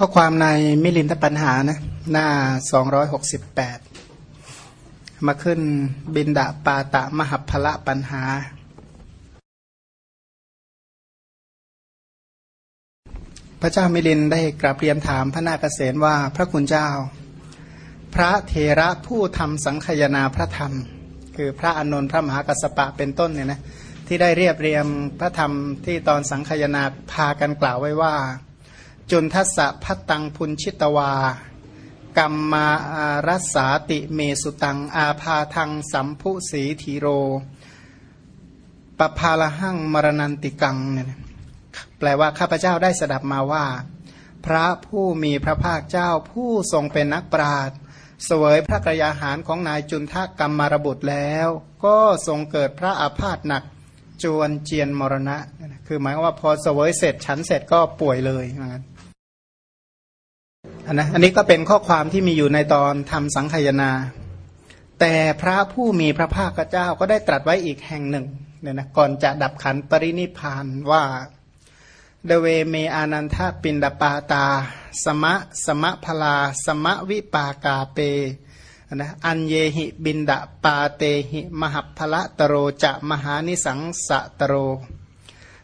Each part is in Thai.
ข้อความในมิลินทปัญหานะหน้า 268 มาขึ้นบินดาปาตะมหัพละปัญหา พระเจ้ามิลินได้กราบเรียนถามพระนาคเษนว่าพระคุณเจ้า พระเทระผู้ทำสังคยนาพระธรรม คือพระอนนท์พระมหากัสปะเป็นต้นเนี่ยนะที่ได้เรียบเรียงพระธรรมที่ตอนสังคยนาพากันกล่าวไว้ว่า จุนทัสสะพัตังพุนชิตวากัมมารัสสาติเมสุตัง อาพาทังสัมพุสีทีโรปภาละหังมรณันติกังเนี่ยแปลว่าข้าพเจ้าได้สดับมาว่า พระผู้มีพระภาคเจ้าผู้ทรงเป็นนักปราดเสวยพระกรยาหารของนายจุนทกรรมมารบุตรแล้ว ก็ทรงเกิดพระอาพาธหนักจวนเจียนมรณะ คือหมายว่าพอเสวยเสร็จฉันเสร็จก็ป่วยเลยนะอั นนะอันนี้ก็เป็นข้อความที่มีอยู่ในตอนทำสังขยนา แต่พระผู้มีพระภาคเจ้าก็ได้ตรัสไว้อีกแห่งหนึ่งเนี่ยนะก่อนจะดับขันปรินิพานว่าเดเวเมอานันทปินดาปาตา สมะ สมะพลา สมะวิปากาเปนะอันเยหิบินดาปาเตหิมหัพละตโรจะมหานิสังสะตโร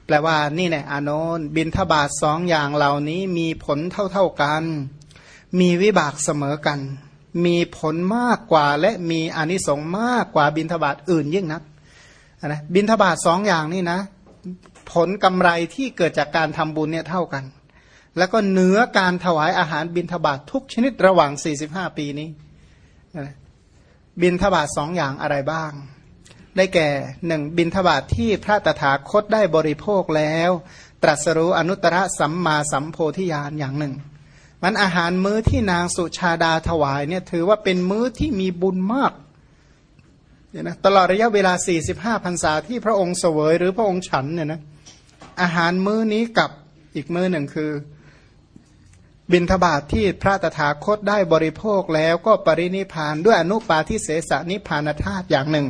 แปลว่านี่แน่อานนบินทบาทสองอย่างเหล่านี้มีผลเท่าๆกัน มีวิบากเสมอกัน มีผลมากกว่าและมีอนิสงส์มากกว่าบินทบาทอื่นยิ่งนักนะบินทบาทสองอย่างนี่นะ ผลกำไรที่เกิดจากการทำบุญเนี่ยเท่ากัน แล้วก็เนื้อการถวายอาหารบินทบาททุกชนิดระหว่าง 45 ปีนี้บินทบาทสองอย่างอะไรบ้าง ได้แก่หนึ่งบินทบาทที่พระตถาคตได้บริโภคแล้ว ตรัสรู้อนุตตรสัมมาสัมโพธิญาณอย่างหนึ่ง มันอาหารมื้อที่นางสุชาดาถวายเนี่ยถือว่าเป็นมื้อที่มีบุญมากเนี่ยนะตลอดระยะเวลา 45พรรษาที่พระองค์เสวยหรือพระองค์ฉันเนี่ยนะอาหารมื้อนี้กับอีกมื้อหนึ่งคือ บินทบาทที่พระตถาคตได้บริโภคแล้วก็ปรินิพานด้วยอนุปาทิเสสนิพานธาตุอย่างหนึ่ง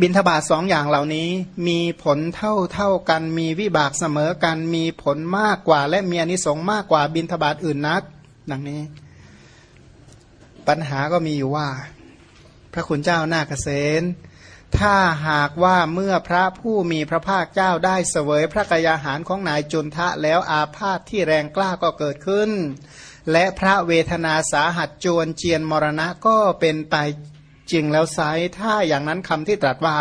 บินทบาทสองอย่างเหล่านี้ มีผลเท่าเท่ากัน มีวิบากเสมอกัน มีผลมากกว่า และมีอนิสงส์มากกว่าบินทบาทอื่นนักดังนี้ ปัญหาก็มีอยู่ว่า พระคุณเจ้านาเกษณถ้าหากว่าเมื่อพระผู้มีพระภาคเจ้าได้เสวยพระกยาหารของนายจุนทะแล้วอาพาธที่แรงกล้าก็เกิดขึ้น และพระเวทนาสาหัสจวนเจียนมรณะก็เป็นไป จริงแล้วไซถ้าอย่างนั้นคำที่ตรัสว่า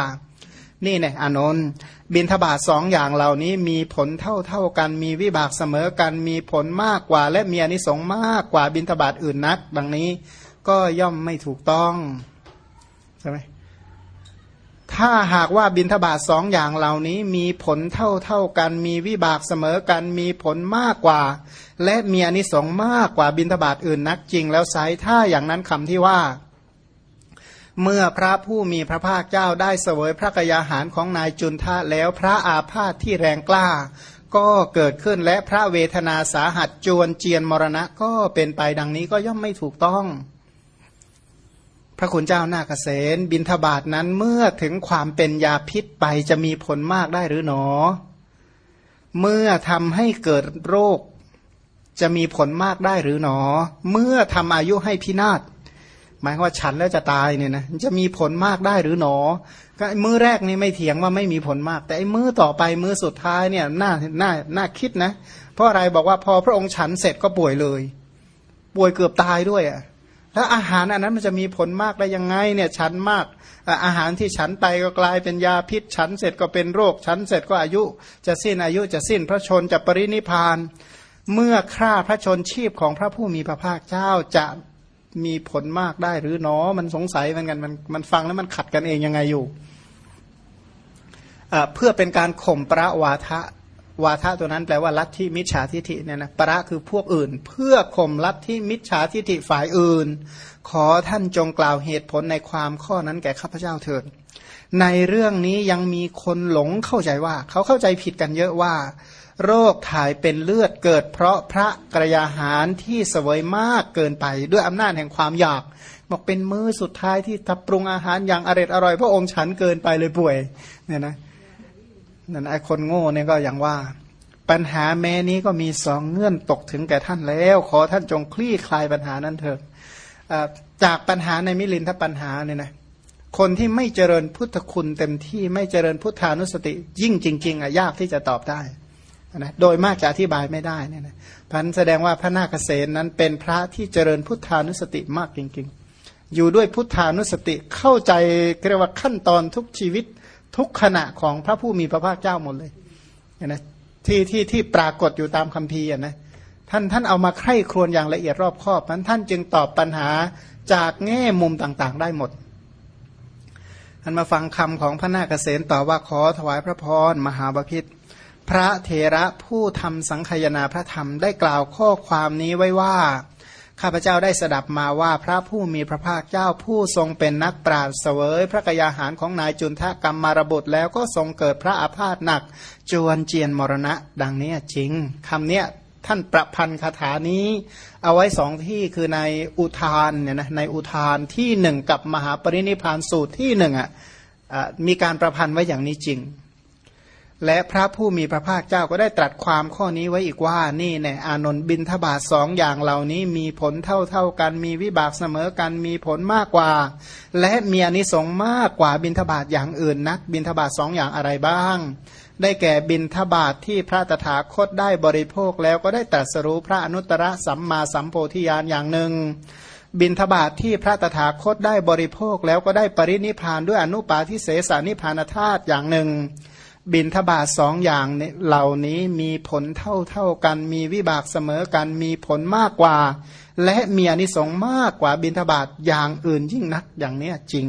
นี่เนี่ยอนนท์บินทบาทสองอย่างเหล่านี้มีผลเท่าเท่ากัน มีวิบากเสมอกันมีผลมากกว่า และมีอนิสงส์มากกว่าบินทบาทอื่นนักดังนี้ก็ย่อมไม่ถูกต้องใช่ไหมถ้าหากว่าบินทบาทสองอย่างเหล่านี้มีผลเท่าเท่ากัน มีวิบากเสมอกัน มีผลมากกว่า และมีอนิสงส์มากกว่าบินทบาทอื่นนักจริงแล้วไซถ้าอย่างนั้นคำที่ว่า เมื่อพระผู้มีพระภาคเจ้าได้เสวยพระกยาหารของนายจุนทะแล้วพระอาพาธที่แรงกล้า ก็เกิดขึ้นและพระเวทนาสาหัสจวนเจียนมรณะก็เป็นไปดังนี้ก็ย่อมไม่ถูกต้อง พระคุณเจ้านาเกษณบินทบาทนั้นเมื่อถึงความเป็นยาพิษไปจะมีผลมากได้หรือหนอ เมื่อทำให้เกิดโรคจะมีผลมากได้หรือหนอ เมื่อทำอายุให้พินาศ หมายว่าฉันแล้วจะตายเนี่ยนะจะมีผลมากได้หรือหนอ ก็มือแรกนี่ไม่เถียงว่าไม่มีผลมาก แต่ไอ้มือต่อไปมือสุดท้ายเนี่ยน่าน่าน่าคิดนะ เพราะอะไรบอกว่าพอพระองค์ฉันเสร็จก็ป่วยเลย ป่วยเกือบตายด้วยอะ่ะแล้วอาหารอันนั้นมันจะมีผลมากได้ยังไงเนี่ยฉันมากอาหารที่ฉันไปก็กลายเป็นยาพิษ ฉันเสร็จก็เป็นโรค ฉันเสร็จก็อายุจะสิ้นอายุจะสิ้นพระชนจะปรินิพาน เมื่อฆ่าพระชนชีพของพระผู้มีพระภาคเจ้าจะ มีผลมากได้หรือหนอ มันสงสัยเหมือนกันมันมันฟังแล้วมันขัดกันเองยังไงอยู่เพื่อเป็นการข่มประวาทะวาทะตัวนั้นแปลว่าลัทธิมิจฉาทิฐิเนี่ยนะประคือพวกอื่น เพื่อข่มลัทธิมิจฉาทิฐิฝ่ายอื่น ขอท่านจงกล่าวเหตุผลในความข้อนั้นแก่ข้าพเจ้าเถิดในเรื่องนี้ยังมีคนหลงเข้าใจว่า เขาเข้าใจผิดกันเยอะว่า โรคถ่ายเป็นเลือดเกิด เพราะพระกระยาหารที่สวยมากเกินไป ด้วยอำนาจแห่งความอยากบอกเป็นมือสุดท้ายที่ทับปรุงอาหารอย่างอร่อยอร่อยพระองค์ฉันเกินไปเลยป่วยเนี่ยนะนั่นไอ้คนโง่เนี่ยก็อย่างว่า ปัญหาแม้นี้ก็มีสองเงื่อนตกถึงแก่ท่านแล้ว ขอท่านจงคลี่คลายปัญหานั้นเถิดจากปัญหาในมิลินทปัญหาเนี่ยนะคนที่ไม่เจริญพุทธคุณเต็มที่ไม่เจริญพุทธานุสติ ยิ่งจริง ๆอะยากที่จะตอบได้ นะโดยมากจะอธิบายไม่ได้เนี่ยนะพันแสดงว่าพระนาคเษนนั้นเป็นพระที่เจริญพุทธานุสติมากจริงๆ อยู่ด้วยพุทธานุสติเข้าใจเรียกว่าขั้นตอนทุกชีวิตทุกขณะของพระผู้มีพระภาคเจ้าหมดเลยนะที่ที่ที่ปรากฏอยู่ตามคัมภีร์นะท่านท่านเอามาไข้ครวญอย่างละเอียดรอบคอบนั้นท่านจึงตอบปัญหาจากแง่มุมต่างๆ ได้หมดท่านมาฟังคำของพระนาคเษนต่อว่าขอถวายพระพรมหาบพิษ พระเถระผู้ทำสังคยนาพระธรรมได้กล่าวข้อความนี้ไว้ว่า ข้าพเจ้าได้สดับมาว่าพระผู้มีพระภาคเจ้าผู้ทรงเป็นนักปราศเสวย พระกยาหารของนายจุนทกรรมมารบุตรแล้วก็ทรงเกิดพระอาพาธหนัก จวนเจียนมรณะ ดังนี้จริงคำเนี้ยท่านประพันธ์คาถานี้ เอาไว้สองที่คือในอุทานเนี่ยนะในอุทานที่หนึ่งกับมหาปรินิพานสูตรที่หนึ่งอะมีการประพันธ์ไว้อย่างนี้จริง และพระผู้มีพระภาคเจ้าก็ได้ตรัสความข้อนี้ไว้อีกว่านี่แน่อานนท์บินทบาทสองอย่างเหล่านี้มีผลเท่าเท่ากันมีวิบากเสมอกันมีผลมากกว่า และมีอนิสงส์มากกว่าบินทบาทอย่างอื่นนัก บินทบาทสองอย่างอะไรบ้าง ได้แก่บินทบาทที่พระตถาคตได้บริโภคแล้วก็ได้ตรัสรู้พระอนุตตรสัมมาสัมโพธิญาณอย่างหนึ่งบินทบาทที่พระตถาคตได้บริโภคแล้วก็ได้ปรินิพานด้วยอนุปาทิเสสานิพานธาตุอย่างหนึ่ง บินทบาทสองอย่างเหล่านี้มีผลเท่าเท่ากัน มีวิบากเสมอกัน มีผลมากกว่า และมีอนิสงส์มากกว่าบินทบาทอย่างอื่นยิ่งนักอย่างนี้จริง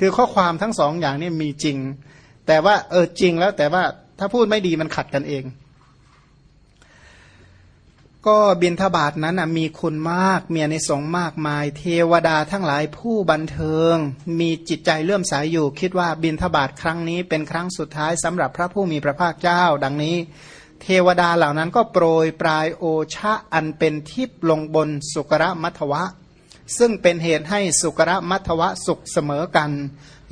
คือข้อความทั้งสองอย่างนี้มีจริง แต่ว่าเออจริงแล้วแต่ว่าถ้าพูดไม่ดีมันขัดกันเอง ก็บินทบาทนั้นมีคุณมากมีในสงมากมาย เทวดาทั้งหลายผู้บันเทิง มีจิตใจเลื่อมสายอยู่ คิดว่าบินทบาทครั้งนี้เป็นครั้งสุดท้ายสำหรับพระผู้มีพระภาคเจ้า ดังนี้ เทวดาเหล่านั้นก็โปรยปลายโอชะอันเป็นทิพลงบนสุกระมัทวะ ซึ่งเป็นเหตุให้สุกระมัทวะสุขเสมอกัน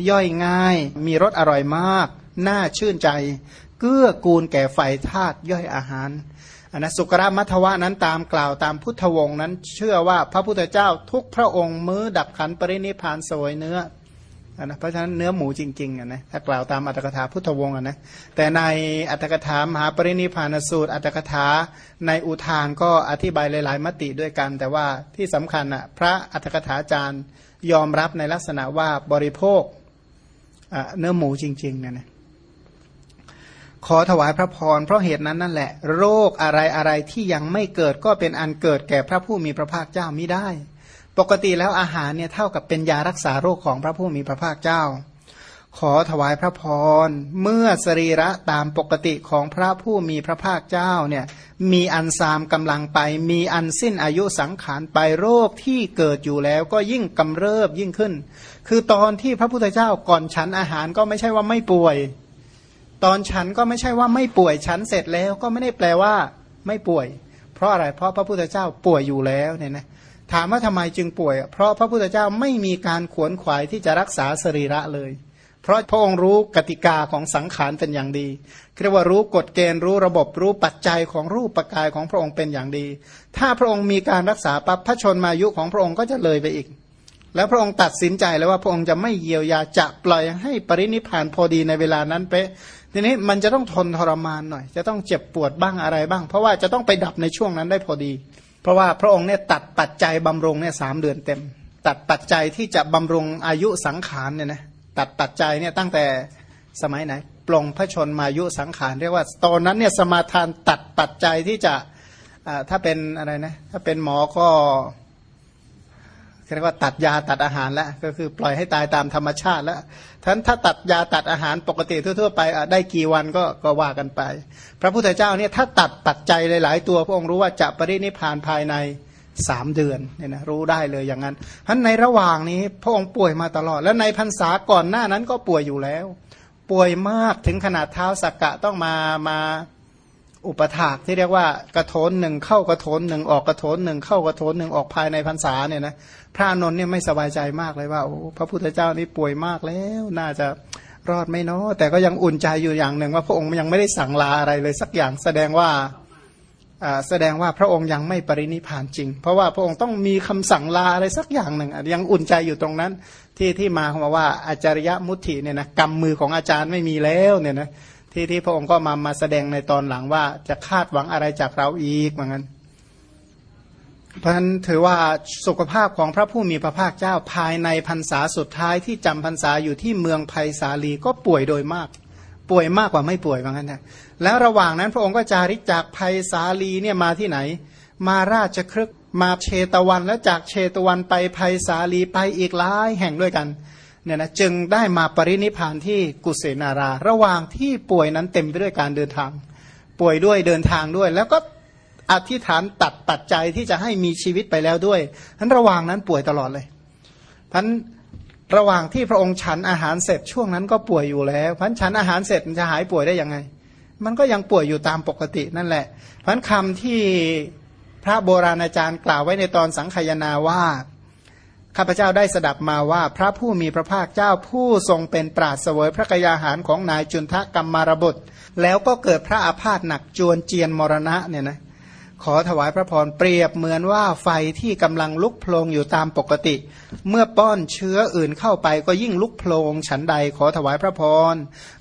ย่อยง่าย มีรสอร่อยมาก น่าชื่นใจ เกื้อกูลแก่ไฟธาตุย่อยอาหาร นนะสุกรมัทวะนั้นตามกล่าวตามพุทธวงศ์นั้น เชื่อว่าพระพุทธเจ้าทุกพระองค์มื้อดับขันปรินิพานสวยเนื้อนะเพราะฉะนั้นเนื้อหมูจริงๆอะนะถ้ากล่าวตามอัตถกถาพุทธวงศ์อะนะแต่ในอัตถกถามหาปรินิพานสูตร อัตถกถาในอุทานก็อธิบายหลาย ๆมติด้วยกัน แต่ว่าที่สำคัญอะพระอัตถกถาจารย์ยอมรับในลักษณะว่าบริโภคเนื้อหมูจริงๆเนี่ยนะ ขอถวายพระพรเพราะเหตุนั้นนั่นแหละ โรคอะไรอะไรที่ยังไม่เกิดก็เป็นอันเกิดแก่พระผู้มีพระภาคเจ้าไม่ได้ ปกติแล้วอาหารเนี่ยเท่ากับเป็นยารักษาโรคของพระผู้มีพระภาคเจ้า ขอถวายพระพรเมื่อสรีระตามปกติของพระผู้มีพระภาคเจ้าเนี่ยมีอันซามกำลังไป มีอันสิ้นอายุสังขารไปโรคที่เกิดอยู่แล้วก็ยิ่งกำเริบยิ่งขึ้น คือตอนที่พระพุทธเจ้าก่อนฉันอาหารก็ไม่ใช่ว่าไม่ป่วย ตอนฉันก็ไม่ใช่ว่าไม่ป่วยฉันเสร็จแล้วก็ไม่ได้แปลว่า ไม่ป่วย เพราะอะไรเพราะพระพุทธเจ้าป่วยอยู่แล้วเนี่ยนะถามว่าทำไมจึงป่วย เพราะพระพุทธเจ้าไม่มีการขวนขวายที่จะรักษาสรีระเลย เพราะพระองค์รู้กติกาของสังขารเป็นอย่างดีเรียกว่ารู้กฎเกณฑ์รู้ระบบรู้ปัจจัยของรูปปกายของพระองค์เป็นอย่างดี ถ้าพระองค์มีการรักษาปั๊บพระชนมายุของพระองค์ก็จะเลยไปอีก แล้วพระองค์ตัดสินใจแล้วว่าพระองค์จะไม่เยียวยาจะปล่อยให้ปรินิพานพอดีในเวลานั้นเป๊ะ ทีนี้มันจะต้องทนทรมานหน่อย จะต้องเจ็บปวดบ้างอะไรบ้าง เพราะว่าจะต้องไปดับในช่วงนั้นได้พอดี เพราะว่าพระองค์เนี่ยตัดปัจจัยบำรุงเนี่ยสามเดือนเต็ม ตัดปัจจัยที่จะบำรุงอายุสังขารเนี่ยนะตัดปัจจัยเนี่ยตั้งแต่สมัยไหนปลงพระชนมายุสังขารเรียกว่าตอนนั้นเนี่ยสมาทานตัดปัจจัยที่จะถ้าเป็นอะไรนะถ้าเป็นหมอก็เรียกว่าตัดยาตัดอาหารแล้วก็คือปล่อยให้ตายตามธรรมชาติแล้ว ท่านถ้าตัดยาตัดอาหารปกติทั่ว ๆ ไปได้กี่วันก็ก็ว่ากันไป พระพุทธเจ้าเนี่ยถ้าตัดปัจจัยหลาย ๆ ตัวพระองค์รู้ว่าจะปรินิพานภายในสามเดือนเนี่ยนะรู้ได้เลยอย่างนั้นท่านในระหว่างนี้พระองค์ป่วยมาตลอด แล้วในพรรษาก่อนหน้านั้นก็ป่วยอยู่แล้ว ป่วยมากถึงขนาดเท้าสักกะต้องมามา อุปถากที่เรียกว่ากระโถนหนึ่งเข้ากระโถนหนึ่งออกกระโถนหนึ่งเข้ากระโถนหนึ่งออกภายในพรรษาเนี่ยนะพระนนท์เนี่ยไม่สบายใจมากเลยว่าโอ้พระพุทธเจ้านี่ป่วยมากแล้ว น่าจะรอดไม่เนาะแต่ก็ยังอุ่นใจอยู่อย่างหนึ่ง ว่าพระองค์ยังไม่ได้สั่งลาอะไรเลยสักอย่างแสดงว่าแสดงว่าพระองค์ยังไม่ปรินิพานจริง เพราะว่าพระองค์ต้องมีคำสั่งลาอะไรสักอย่างหนึ่งยังอุ่นใจอยู่ตรงนั้น ที่ที่มาของว่าอาจารยมุติเนี่ยนะกำมือของอาจารย์ไม่มีแล้วเนี่ยนะ ที่ที่พระองค์ก็มามาแสดงในตอนหลังว่าจะคาดหวังอะไรจากเราอีกเหมือนกันเพราะฉะนั้นถือว่าสุขภาพของพระผู้มีพระภาคเจ้าภายในพรรษาสุดท้ายที่จำพรรษาอยู่ที่เมืองไผ่สาลีก็ป่วยโดยมาก ป่วยมากกว่าไม่ป่วยเหมือนกันนะแล้วระหว่างนั้นพระองค์ก็จาริกจากไผ่สาลีเนี่ยมาที่ไหน มาราชครึกมาเชตวันแล้วจากเชตวันไปไผ่สาลีไปอีกหลายแห่งด้วยกัน เนี่ยนะจึงได้มาปรินิพานที่กุเสนารา ระหว่างที่ป่วยนั้นเต็มไปด้วยการเดินทาง ป่วยด้วยเดินทางด้วย แล้วก็อธิษฐานตัดปัจจัยที่จะให้มีชีวิตไปแล้วด้วยทั้นระหว่างนั้นป่วยตลอดเลยพันระหว่างที่พระองค์ฉันอาหารเสร็จช่วงนั้นก็ป่วยอยู่แล้วพันฉันอาหารเสร็จมันจะหายป่วยได้ยังไง มันก็ยังป่วยอยู่ตามปกตินั่นแหละพันคำที่พระโบราณอาจารย์กล่าวไว้ในตอนสังขยนาว่า ข้าพเจ้าได้สดับมาว่า พระผู้มีพระภาคเจ้าผู้ทรงเป็นปราดเสวยพระกยาหารของนายจุนทะกัมมารบุตร แล้วก็เกิดพระอาพาธหนักจวนเจียนมรณะเนี่ยนะขอถวายพระพรเปรียบเหมือนว่าไฟที่กำลังลุกโพลงอยู่ตามปกติ เมื่อป้อนเชื้ออื่นเข้าไปก็ยิ่งลุกโพลงฉันใดขอถวายพระพร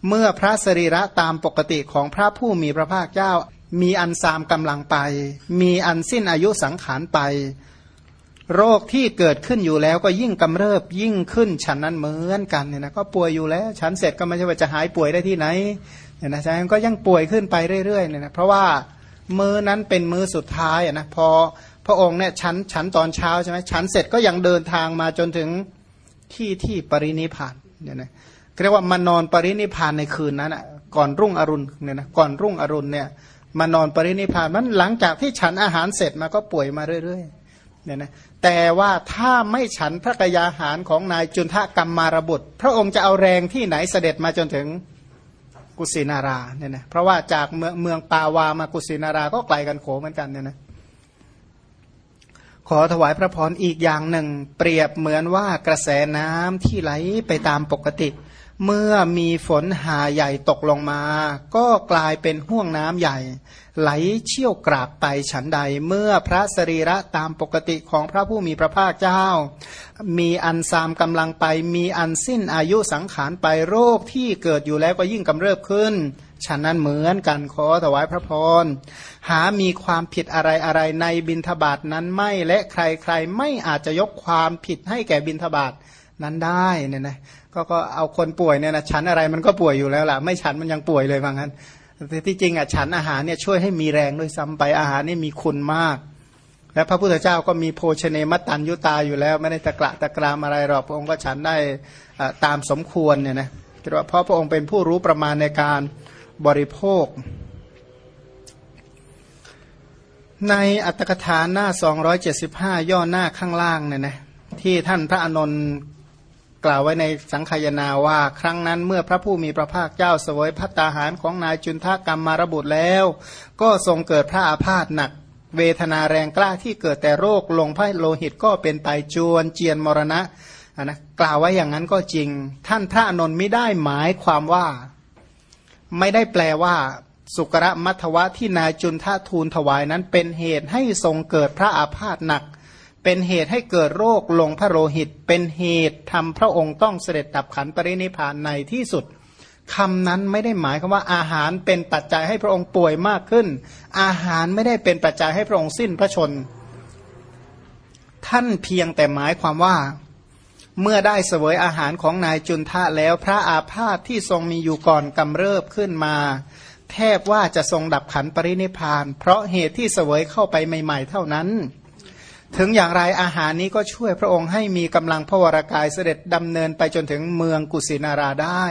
เมื่อพระสรีระตามปกติของพระผู้มีพระภาคเจ้า มีอันซามกำลังไป มีอันสิ้นอายุสังขารไป โรคที่เกิดขึ้นอยู่แล้วก็ยิ่งกำเริบยิ่งขึ้นฉันนั้นเหมือนกันเนี่ยนะก็ป่วยอยู่แล้วฉันเสร็จก็ไม่ใช่ว่าจะหายป่วยได้ที่ไหนเนี่ยนะฉะนั้นก็ยังป่วยขึ้นไปเรื่อยๆเนี่ยนะเพราะว่ามือนั้นเป็นมือสุดท้ายนะพอพระองค์เนี่ยฉันฉันตอนเช้าใช่ไหมฉันเสร็จก็ยังเดินทางมาจนถึงที่ที่ปรินิพานเนี่ยนะเรียกว่ามานอนปรินิพานในคืนนั้นอะก่อนรุ่งอรุณเนี่ยนะก่อนรุ่งอรุณเนี่ยมานอนปรินิพานมันหลังจากที่ฉันอาหารเสร็จมาก็ป่วยมาเรื่อยๆเนี่ยนะ แต่ว่าถ้าไม่ฉันพระกยาหารของนายจุนทะกรรมมารบุตร พระองค์จะเอาแรงที่ไหนเสด็จมาจนถึงกุสินาราเนี่ยนะเพราะว่าจากเมืองเมืองปาวามากุสินาราก็ไกลกันโขเหมือนกันเนี่ยนะขอถวายพระพรอีกอย่างหนึ่ง เปรียบเหมือนว่ากระแสน้ำที่ไหลไปตามปกติ เมื่อมีฝนหาใหญ่ตกลงมา ก็กลายเป็นห่วงน้ำใหญ่ ไหลเชี่ยวกรากไปฉันใด เมื่อพระสรีระตามปกติของพระผู้มีพระภาคเจ้า มีอันซามกำลังไป มีอันสิ้นอายุสังขารไปโรคที่เกิดอยู่แล้วก็ยิ่งกำเริบขึ้นฉันนั้นเหมือนกันขอถวายพระพร หามีความผิดอะไรอะไรในบินทบาทนั้นไม่และใครใครไม่อาจจะยกความผิดให้แก่บินทบาทนั้นได้เนี่ยนะ ก็ก็เอาคนป่วยเนี่ยนะฉันอะไรมันก็ป่วยอยู่แล้วล่ะ ไม่ฉันมันยังป่วยเลยว่างั้นที่จริงอะฉันอาหารเนี่ยช่วยให้มีแรงด้วยซ้ำไปอาหารนี่มีคุณมาก และพระพุทธเจ้าก็มีโภชเนมัตตัญยุตาอยู่แล้ว ไม่ได้ตะกระตะกรามอะไรหรอกพระองค์ก็ฉันได้ตามสมควรเนี่ยนะเพราะพระองค์เป็นผู้รู้ประมาณในการบริโภค ในอัตถกถาหน้า 275 ย่อหน้าข้างล่างเนี่ยนะที่ท่านพระอนนท์ กล่าวไว้ในสังขยาว่าครั้งนั้นเมื่อพระผู้มีพระภาคเจ้าเสวยพัตตาหารของนายจุนทกรรมมารบุตรแล้ว ก็ทรงเกิดพระอาพาธหนัก เวทนาแรงกล้าที่เกิดแต่โรคลงพระโลหิตก็เป็นไตจวนเจียนมรณะนะกล่าวไว้อย่างนั้นก็จริง ท่านพระอนนท์ไม่ได้หมายความว่า ไม่ได้แปลว่า สุกระมัทวะที่นายจุนทะทูลถวายนั้นเป็นเหตุให้ทรงเกิดพระอาพาธหนัก เป็นเหตุให้เกิดโรคลงพระโลหิต เป็นเหตุทำพระองค์ต้องเสด็จดับขันปรินิพานในที่สุดคำนั้นไม่ได้หมายควาว่าอาหารเป็นปัจจัยให้พระองค์ป่วยมากขึ้น อาหารไม่ได้เป็นปัจจัยให้พระองค์สิ้นพระชน ท่านเพียงแต่หมายความว่า เมื่อได้เสวยอาหารของนายจุนทะแล้วพระอาพาธที่ทรงมีอยู่ก่อนกำเริบขึ้นมาแทบว่าจะทรงดับขันปรินิพาน เพราะเหตุที่เสวยเข้าไปใหม่ ๆ เท่านั้น ถึงอย่างไรอาหารนี้ก็ช่วยพระองค์ให้มีกำลังพระวรากายเสด็จดำเนินไปจนถึงเมืองกุสินาราได้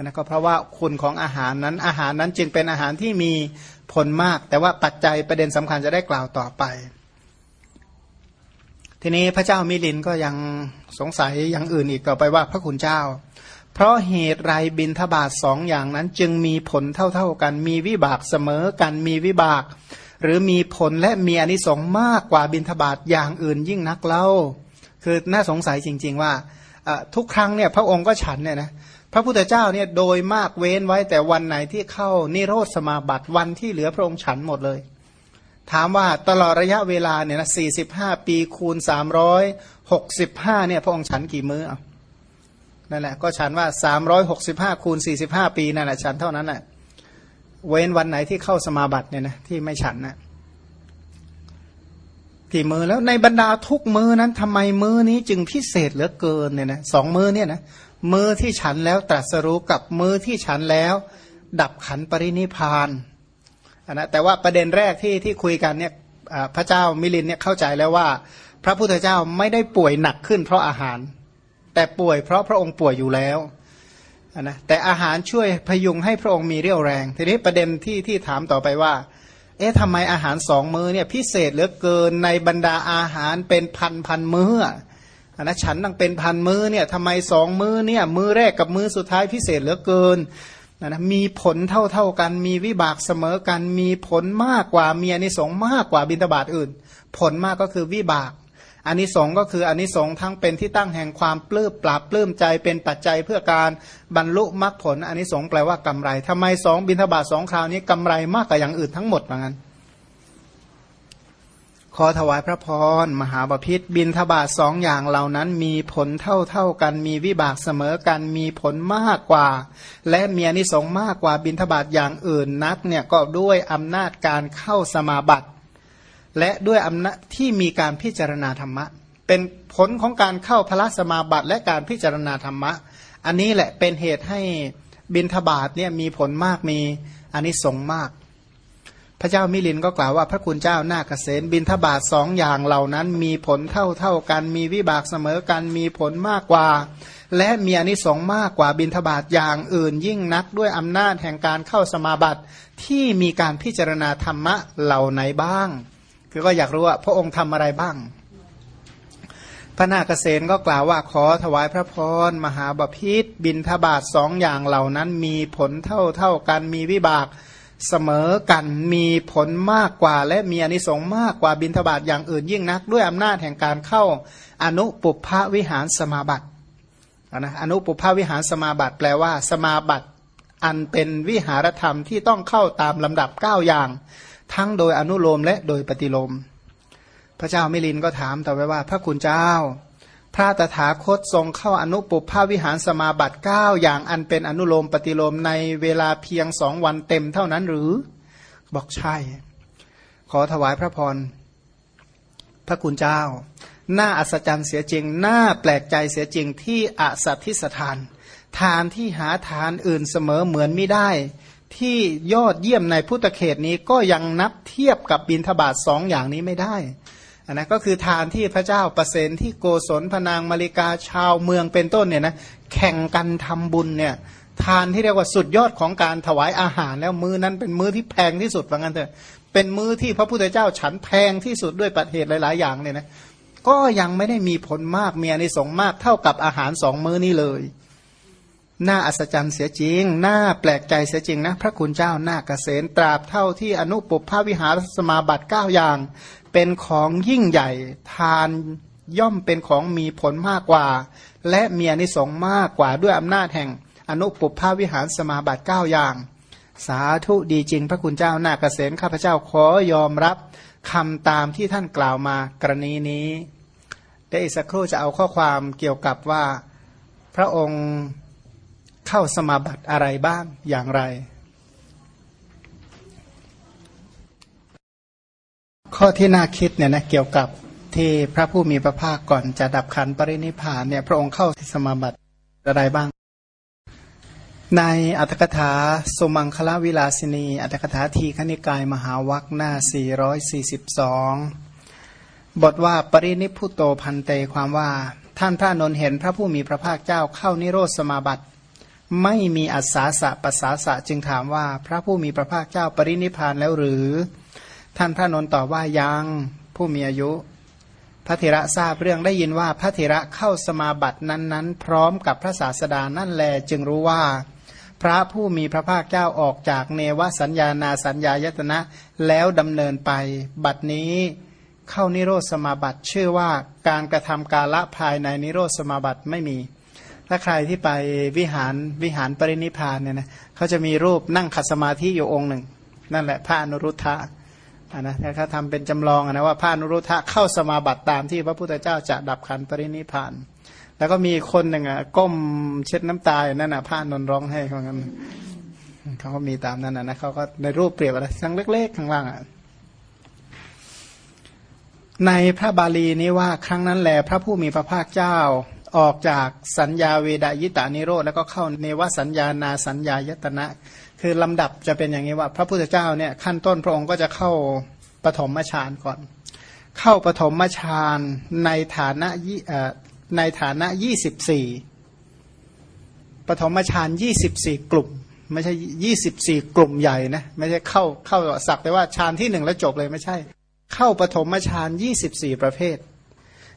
นะก็เพราะว่าคุณของอาหารนั้นอาหารนั้นจึงเป็นอาหารที่มีผลมาก แต่ว่าปัจจัยประเด็นสำคัญจะได้กล่าวต่อไป ทีนี้พระเจ้ามิลินก็ยังสงสัยอย่างอื่นอีกต่อไปว่าพระคุณเจ้า เพราะเหตุไรบินทบาทสองอย่างนั้นจึงมีผลเท่าๆกัน มีวิบากเสมอกันมีวิบาก หรือมีผลและมีอนิสงส์มากกว่าบินทบาทอย่างอื่นยิ่งนักเล่า คือน่าสงสัยจริง ๆ ว่าทุกครั้งเนี่ยพระองค์ก็ฉันเนี่ยนะพระพุทธเจ้าเนี่ยโดยมากเว้นไว้แต่วันไหนที่เข้านิโรธสมาบัติวันที่เหลือพระองค์ฉันหมดเลย ถามว่าตลอดระยะเวลาเนี่ยนะสี่สิบห้าปีคูณสามร้อยหกสิบห้าเนี่ยพระองค์ฉันกี่มื้อเอนั่นแหละก็ฉันว่าสามร้อยหกสิบห้าคูณสี่สิบห้าปีนั่นแหละฉันเท่านั้นแหละ เว้นวันไหนที่เข้าสมาบัติเนี่ยนะที่ไม่ฉันนะกี่มือแล้วในบรรดาทุกมือนั้นทำไมมือนี้จึงพิเศษเหลือเกินเนี่ยนะสองมือเนี่ยนะมือที่ฉันแล้วตรัสรู้กับมือที่ฉันแล้ว ดับขันปรินิพานนนะแต่ว่าประเด็นแรกที่ที่คุยกันเนี่ยพระเจ้ามิลินเนี่ยเข้าใจแล้วว่า พระพุทธเจ้าไม่ได้ป่วยหนักขึ้นเพราะอาหาร แต่ป่วยเพราะพระองค์ป่วยอยู่แล้ว นะแต่อาหารช่วยพยุงให้พระองค์มีเรี่ยวแรง ทีนี้ประเด็นที่ที่ถามต่อไปว่า เอ๊ะทำไมอาหารสองมื้อเนี่ยพิเศษเหลือเกินในบรรดาอาหารเป็นพันพันมื้ออันนะฉันตั้งเป็นพันมื้อเนี่ยทำไมสองมื้อเนี่ยมื้อแรกกับมื้อสุดท้ายพิเศษเหลือเกินนะนะมีผลเท่าเท่ากัน มีวิบากเสมอกัน มีผลมากกว่ามีอนิสงส์มากกว่าบิณฑบาตอื่น ผลมากก็คือวิบาก อันนี้สงก็คืออันนี้สงทั้งเป็นที่ตั้งแห่งความปลื้มปราบปลื้มใจเป็นปัจจัยเพื่อการบรรลุมรรคผลอันนี้สงแปลว่ากำไรทำไมสองบินทบาทสองคราวนี้กำไรมากกว่าอย่างอื่นทั้งหมดเหมือนกันขอถวายพระพรมหาบาพิษบินทบาทสองอย่างเหล่านั้นมีผลเท่าเท่ากัน มีวิบากเสมอกันมีผลมากกว่า และมีอนิสงส์มากกว่าบินทบาทอย่างอื่นนักเนี่ยก็ด้วยอำนาจการเข้าสมาบัติ และด้วยอำนาจที่มีการพิจารณาธรรมะ เป็นผลของการเข้าพระสมาบัติและการพิจารณาธรรมะ อันนี้แหละเป็นเหตุให้บินทบาทเนี่ยมีผลมากมีอันนี้สงมาก พระเจ้ามิลินก็กล่าวว่าพระคุณเจ้าหน้าเกษตบินทบาทสองอย่างเหล่านั้นมีผลเท่าเท่ากัน มีวิบากเสมอกันมีผลมากกว่า และมีอนิสงส์มากกว่าบินทบาทอย่างอื่นยิ่งนักด้วยอำนาจแห่งการเข้าสมาบัติที่มีการพิจารณาธรรมะเหล่าไหนบ้าง คือก็อยากรู้ว่าพระองค์ทำอะไรบ้าง พระนาคเษนก็กล่าวว่าขอถวายพระพรมหาบพิษบินทบาทสองอย่างเหล่านั้นมีผลเท่าเท่ากันมีวิบากเสมอกันมีผลมากกว่า และมีอนิสงส์มากกว่าบินทบาทอย่างอื่นยิ่งนัก ด้วยอำนาจแห่งการเข้าอนุปุพะวิหารสมาบัตินะอนุปุพะวิหารสมาบัติแปลว่า สมาบัติอันเป็นวิหารธรรมที่ต้องเข้าตามลำดับ 9 อย่าง ทั้งโดยอนุโลมและโดยปฏิโลม พระเจ้ามิลินก็ถามต่อไปว่า พระคุณเจ้า พระตถาคตทรงเข้าอนุปุภาวิหารสมาบัติเก้าอย่างอันเป็นอนุโลมปฏิโลมในเวลาเพียงสองวันเต็มเท่านั้นหรือ บอกใช่ ขอถวายพระพรพระคุณเจ้าหน้าอัศจรรย์เสียจริงหน้าแปลกใจเสียจริงที่อสัตทิสถาน ทานที่หาทานอื่นเสมอเหมือนไม่ได้ ที่ยอดเยี่ยมในพุทธเขตนี้ก็ยังนับเทียบกับบินทบาทสองอย่างนี้ไม่ได้อันนะก็คือทานที่พระเจ้าประเสนที่โกศลพนางมาริกาชาวเมืองเป็นต้นเนี่ยนะแข่งกันทำบุญเนี่ยทานที่เรียกว่าสุดยอดของการถวายอาหาร แล้วมือนั้นเป็นมือที่แพงที่สุดว่างั้นเถอะเป็นมือที่พระพุทธเจ้าฉันแพงที่สุดด้วยปัจเหตุหลาย ๆ อย่างเนี่ยนะก็ยังไม่ได้มีผลมากมีอนิสงส์มากเท่ากับอาหารสองมื้อนี้เลย น่าอัศจรรย์เสียจริง น่าแปลกใจเสียจริงนะ พระคุณเจ้าหน้าเกษตตราบเท่าที่อนุปุพาวิหารสมาบัติเก้าอย่าง เป็นของยิ่งใหญ่ ทานย่อมเป็นของมีผลมากกว่า และมีอนิสงส์มากกว่าด้วยอำนาจแห่ง อนุปุพาวิหารสมาบัติเก้าอย่าง สาธุดีจริง พระคุณเจ้าหน้าเกษตข้าพเจ้าขอยอมรับคำตามที่ท่านกล่าวมากรณีนี้ได้อีกสักครู่จะเอาข้อความเกี่ยวกับว่าพระองค์ เข้าสมาบัติอะไรบ้างอย่างไร ข้อที่น่าคิดเนี่ยนะเกี่ยวกับที่พระผู้มีพระภาคก่อนจะดับขันปรินิพานเนี่ยพระองค์เข้าสมาบัติอะไรบ้าง ในอัตถกถาสมังคลวิลาสินีอัตถกถาทีขณิกายมหาวัคหน้า 442 บทว่าปรินิพุโตพันเตความว่าท่านพระนนเห็นพระผู้มีพระภาคเจ้าเข้านิโรธสมาบัติ ไม่มีอัศาสะปัสสาสะจึงถามว่าพระผู้มีพระภาคเจ้าปรินิพานแล้วหรือ ท่านพระนนตอบว่ายังผู้มีอายุ พระเถระทราบเรื่องได้ยินว่าพระเถระเข้าสมาบัตินั้นๆ พร้อมกับพระศาสดานั่นแลจึงรู้ว่า พระผู้มีพระภาคเจ้าออกจากเนวสัญญานาสัญญายตนะแล้วดำเนินไป บัดนี้เข้านิโรธสมาบัติชื่อว่าการกระทำกาละภายในนิโรธสมาบัติไม่มี ถ้าใครที่ไปวิหารวิหารปรินิพานเนี่ยนะเขาจะมีรูปนั่งขัดสมาธิอยู่องค์หนึ่ง นั่นแหละพระอนุรุทธะนะเขาทำเป็นจำลองนะว่าพระอนุรุทธะเข้าสมาบัติตามที่พระพุทธเจ้าจะดับขันปรินิพาน แล้วก็มีคนหนึ่งอะก้มเช็ดน้ำตาอยู่นั่นน่ะพระนนร้องให้เขางั้นเขาก็มีตามนั้นนะนะเขาก็ในรูปเปรียบอะไรทั้งเล็กๆข้างล่างอะในพระบาลีนี้ว่าครั้งนั้นแหลพระผู้มีพระภาคเจ้า ออกจากสัญญาเวดายตานิโรธแล้วก็เข้าเนวสัญญานาสัญญายตนะ คือลำดับจะเป็นอย่างนี้ว่า พระพุทธเจ้าเนี่ยขั้นต้นพระองค์ก็จะเข้าปฐมฌานก่อน เข้าปฐมฌานในฐานะในฐานะยี่สิบสี่ปฐมฌานยี่สิบสี่กลุ่ม ไม่ใช่ยี่สิบสี่กลุ่มใหญ่นะไม่ใช่เข้าเข้าสักแต่ว่าฌานที่หนึ่งแล้วจบเลยไม่ใช่ เข้าปฐมฌานยี่สิบสี่ประเภท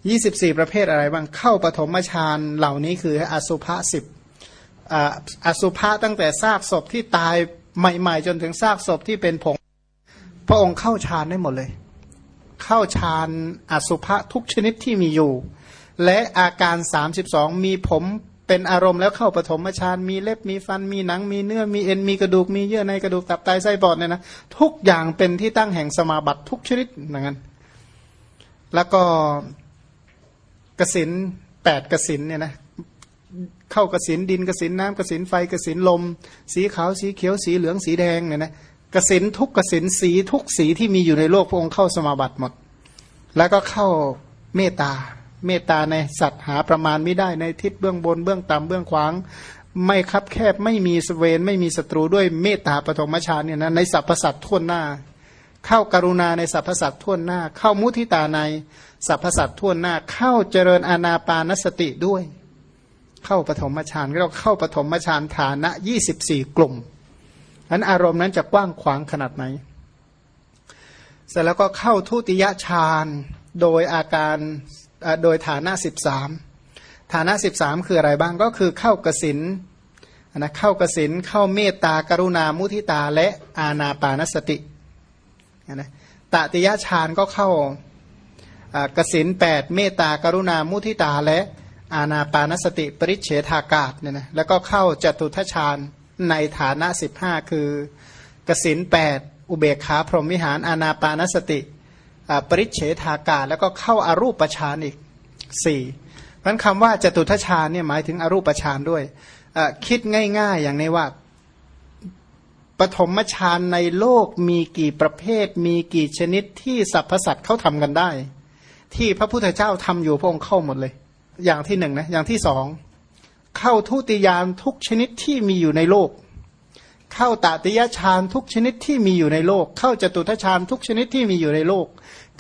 ยี่สิบสี่ประเภทอะไรบ้างเข้าปฐมฌานเหล่านี้คืออสุภะสิบอสุภะตั้งแต่ซากศพที่ตายใหม่ ๆ จนถึงซากศพที่เป็นผง พระองค์เข้าฌานได้หมดเลย เข้าฌานอสุภะทุกชนิดที่มีอยู่ และอาการสามสิบสองมีผมเป็นอารมณ์แล้วเข้าปฐมฌานมีเล็บมีฟันมีหนังมีเนื้อมีเอ็นมีกระดูกมีเยื่อในกระดูกตับไตไส้ปอดเนี่ยนะทุกอย่างเป็นที่ตั้งแห่งสมาบัติทุกชนิดอย่างนั้นแล้วก็ กสินแปดกสินเนี่ยนะเข้ากสินดินกสินน้ำกสินไฟกสินลม สีขาวสีเขียวสีเหลืองสีแดงเนี่ยนะกสินทุกกสินสีทุกสีที่มีอยู่ในโลกพระองค์เข้าสมาบัติหมด แล้วก็เข้าเมตตาเมตตาในสัตว์หาประมาณไม่ได้ในทิศเบื้องบนเบื้องต่ำเบื้องขวาง ไม่คับแคบไม่มีสเวน ไม่มีศัตรูด้วยเมตตาปฐมฌานเนี่ยนะในสรรพสัตว์ทั่วหน้า เข้ากรุณาในสรรพสัตว์ทั่วหน้า เข้ามุทิตาในสรรพสัตว์ทั่วหน้า เข้าเจริญอานาปานสติด้วย เข้าปฐมฌานเราเข้าปฐมฌานฐานะยี่สิบสี่กลุ่มนั้นอารมณ์นั้นจะกว้างขวางขนาดไหน เสร็จแล้วก็เข้าทุติยฌานโดยอาการโดยฐานะสิบสามฐานะสิบสามคืออะไรบ้างก็คือเข้ากสินนะเข้ากสินเข้าเมตตากรุณามุทิตาและอาณาปานสติ นะตติยฌานก็เข้ากสินแปดเมตตากรุณามุทิตาและอาณาปานสติปริเฉทากาศเนี่ยนะแล้วก็เข้าจตุทชาญในฐานะสิบห้าคือกสินแปดอุเบกขาพรหมวิหารอาณาปานสติปริเฉทากาศแล้วก็เข้าอารูปฌานอีกสี่พันคำว่าจตุทชาญเนี่ยหมายถึงอรูปฌานด้วยคิดง่าย ๆ อย่างนี้ว่า ปฐมฌานในโลกมีกี่ประเภท มีกี่ชนิดที่สรรพสัตว์เขาทำกันได้ ที่พระพุทธเจ้าทำอยู่พระองค์เข้าหมดเลย อย่างที่หนึ่งนะอย่างที่สองเข้าทุติยานทุกชนิดที่มีอยู่ในโลก เข้าตติยฌานทุกชนิดที่มีอยู่ในโลก เข้าจตุทฌานทุกชนิดที่มีอยู่ในโลก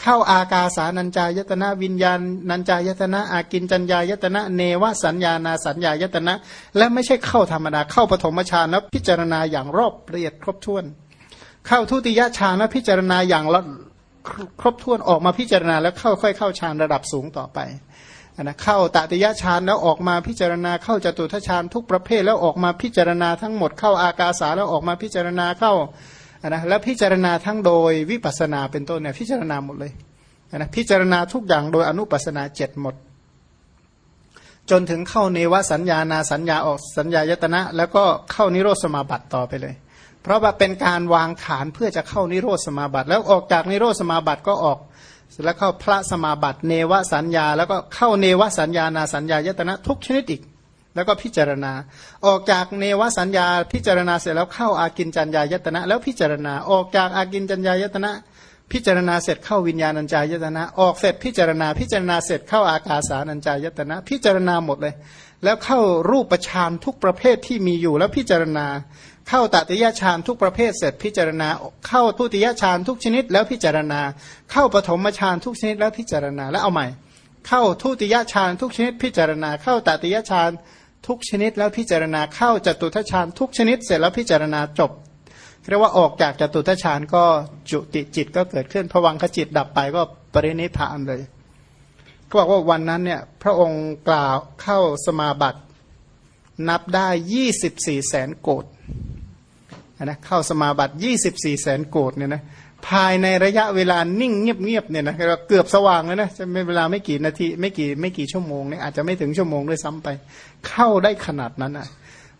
เข้าอากาสานัญจายตนะวิญญาณนัญจายตนะอากินจัญญายตนะเนวสัญญานาสัญญายตนะ และไม่ใช่เข้าธรรมดาเข้าปฐมฌานแล้วพิจารณาอย่างรอบละเอียดครบถ้วน เข้าทุติยฌานแล้วพิจารณาอย่างครบถ้วนออกมาพิจารณาแล้วเข้าค่อยเข้าฌานระดับสูงต่อไป นะเข้าตติยฌานแล้วออกมาพิจารณาเข้าจตุทฌานทุกประเภทแล้วออกมาพิจารณาทั้งหมดเข้าอากาสาแล้วออกมาพิจารณาเข้านะแล้วพิจารณาทั้งโดยวิปัสนาเป็นต้นเนี่ยพิจารณาหมดเลยนะพิจารณาทุกอย่างโดยอนุปัสนาเจ็ดหมด จนถึงเข้าเนวสัญญานาสัญญาออกสัญญายตนะ แล้วก็เข้านิโรธสมาบัติต่อไปเลย เพราะว่าเป็นการวางฐานเพื่อจะเข้านิโรธสมาบัติ แล้วออกจากนิโรธสมาบัติก็ออก แล้วเข้าพระสมาบัติเนวสัญญา แล้วก็เข้าเนวสัญญานาสัญญายตนะทุกชนิดอีก แล้วก็พิจารณา ออกจากเนวสัญญาพิจารณาเสร็จแล้วเข้าอากินจัญญายตนะ แล้วพิจารณาออกจากอากินจัญญายตนะ พิจารณาเสร็จเข้าวิญญาณัญจายตนะ ออกเสร็จพิจารณา พิจารณาเสร็จเข้าอากาสานัญจายตนะ พิจารณาหมดเลย แล้วเข้ารูปประชานทุกประเภทที่มีอยู่แล้วพิจารณา เข้าตติยฌานทุกประเภทเสร็จพิจารณา เข้าทุติยฌานทุกชนิดแล้วพิจารณา เข้าปฐมฌานทุกชนิดแล้วพิจารณาแล้วเอาใหม่ เข้าทุติยฌานทุกชนิดพิจารณา เข้าตติยฌานทุกชนิดแล้วพิจารณาเข้าจตุทัชฌานทุกชนิดเสร็จแล้วพิจารณาจบเรียกว่าออกจากจตุทัชฌานก็จุติจิตก็เกิดขึ้นผวังขจิตดับไปก็ปรินิพานเลยก็บอกว่าวันนั้นเนี่ยพระองค์กล่าวเข้าสมาบัติ นับได้ยี่สิบสี่แสนโกด นะเข้าสมาบัติยี่สิบสี่แสนโกดเนี่ยนะภายในระยะเวลานิ่งเงียบๆเนี่ยนะเกือบสว่างแล้วนะจะไม่เวลาไม่กี่นาทีไม่กี่ไม่กี่ชั่วโมงเนี่ยอาจจะไม่ถึงชั่วโมงด้วยซ้ำไป เข้าได้ขนาดนั้นอะ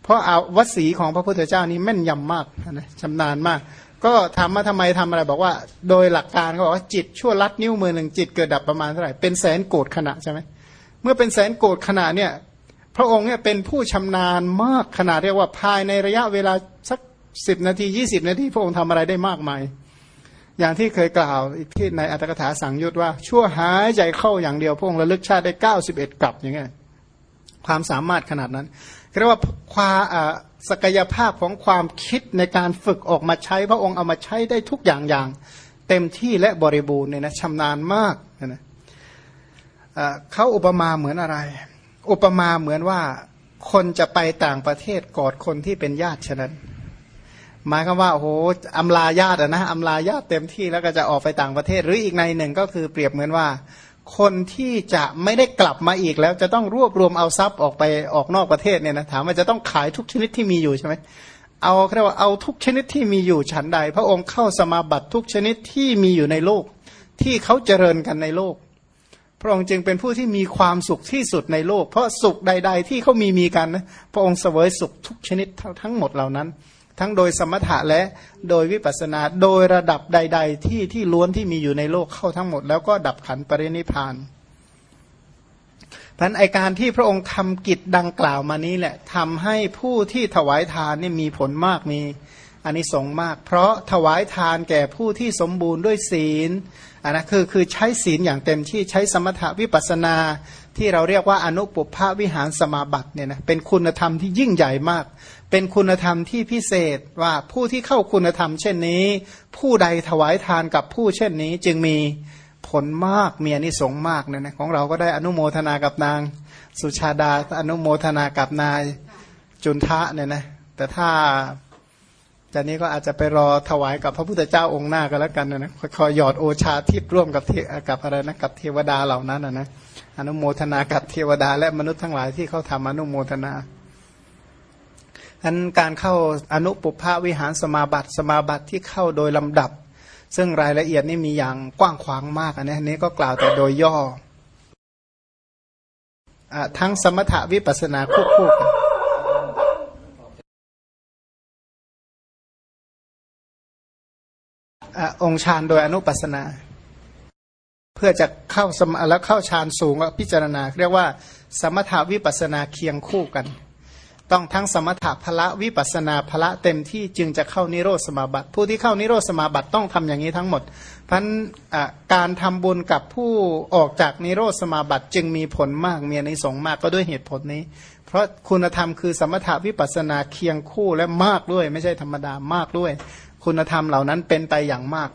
เพราะเอาวสีของพระพุทธเจ้านี้แม่นยำมากนะชำนาญมาก ก็ถามมาทำไมทำอะไรบอกว่า โดยหลักการเขาบอกว่าจิตชั่วลัดนิ้วมือหนึ่งจิตเกิดดับประมาณเท่าไหร่เป็นแสนโกดขณะใช่ไหมเมื่อเป็นแสนโกดขณะเนี่ยพระองค์เนี่ยเป็นผู้ชำนาญมากขนาดเรียกว่าภายในระยะเวลาสัก สิบนาทียี่สิบนาทีพระองค์ทำอะไรได้มากมาย อย่างที่เคยกล่าวอีกที่ในอัตถกถาสังยุตว่า ชั่วหายใจเข้าอย่างเดียวพระองค์ระลึกชาติได้เก้าสิบเอ็ดกลับอย่างเงี้ยความสามารถขนาดนั้นเรียกว่าความศักยภาพของความคิดในการฝึกออกมาใช้พระองค์เอามาใช้ได้ทุกอย่างอย่าง เต็มที่และบริบูรณ์เนี่ยนะชำนาญมากนะเขาอุปมาเหมือนอะไร อุปมาเหมือนว่าคนจะไปต่างประเทศกอดคนที่เป็นญาติฉะนั้น หมายความว่าโอ้โหอำลาญาตินะอำลาญาติเต็มที่แล้วก็จะออกไปต่างประเทศ หรืออีกในหนึ่งก็คือเปรียบเหมือนว่า คนที่จะไม่ได้กลับมาอีกแล้วจะต้องรวบรวมเอาทรัพย์ออกไปออกนอกประเทศเนี่ยนะถามว่าจะต้องขายทุกชนิดที่มีอยู่ใช่ไหมเอาเรียกว่าเอาทุกชนิดที่มีอยู่ฉันใด พระองค์เข้าสมาบัติทุกชนิดที่มีอยู่ในโลก ที่เขาเจริญกันในโลก พระองค์จึงเป็นผู้ที่มีความสุขที่สุดในโลก เพราะสุขใด ๆ ที่เขามีมีกันนะพระองค์เสวยสุขทุกชนิดทั้งหมดเหล่านั้น ทั้งโดยสมถะและโดยวิปัสนาโดยระดับใด ๆ ที่ที่ล้วนที่มีอยู่ในโลกเข้าทั้งหมด แล้วก็ดับขันปรินิพานพันไอการที่พระองค์ทำกิจดังกล่าวมานี้แหละทำให้ผู้ที่ถวายทานนี่มีผลมากมีอันนี้สงมาก เพราะถวายทานแก่ผู้ที่สมบูรณ์ด้วยศีลอันนะคือคือใช้ศีลอย่างเต็มที่ใช้สมถะวิปัสนาที่เราเรียกว่าอนุปภาวิหารสมาบัติเนี่ยนะเป็นคุณธรรมที่ยิ่งใหญ่มาก เป็นคุณธรรมที่พิเศษว่าผู้ที่เข้าคุณธรรม เช่นนี้ ผู้ใดถวายทานกับผู้เช่นนี้จึงมีผลมากมีอนิสงส์มากเนี่ยนะของเราก็ได้อนุโมทนากับนาง สุชาดาอนุโมทนากับนายจุนทะเนี่ยนะแต่ถ้าจากนี้ก็อาจจะไปรอถวายกับพระพุทธเจ้าองค์หน้าก็แล้วกันนะคอยหยอดโอชาทิพร่วมกับกับอะไรนะกับเทวดาเหล่านั้นนะนะอนุโมทนากับเทวดาและมนุษย์ทั้งหลายที่เขาทำอนุโมทนา อันการเข้าอนุปุพาวิหารสมาบัติ สมาบัติที่เข้าโดยลำดับ ซึ่งรายละเอียดนี่มีอย่างกว้างขวางมากอันนี้นี้ก็กล่าวแต่โดยย่ออทั้งสมถะวิปัสนาควบคู่กันองค์ฌานโดยอนุปัสนา เพื่อจะเข้าสมแล้วเข้าฌานสูงก็พิจารณา เรียกว่า สมถาวิปัสนาเคียงคู่กัน ต้องทั้งสมถะพละวิปัสนาพละเต็มที่จึงจะเข้านิโรธสมาบัติ ผู้ที่เข้านิโรธสมาบัติต้องทำอย่างนี้ทั้งหมด เพราะการทำบุญกับผู้ออกจากนิโรธสมาบัติจึงมีผลมากมีในสงมากก็ด้วยเหตุผลนี้ เพราะคุณธรรมคือสมถาวิปัสนาเคียงคู่และมากด้วย ไม่ใช่ธรรมดามากด้วย คุณธรรมเหล่านั้นเป็นไปอย่างมาก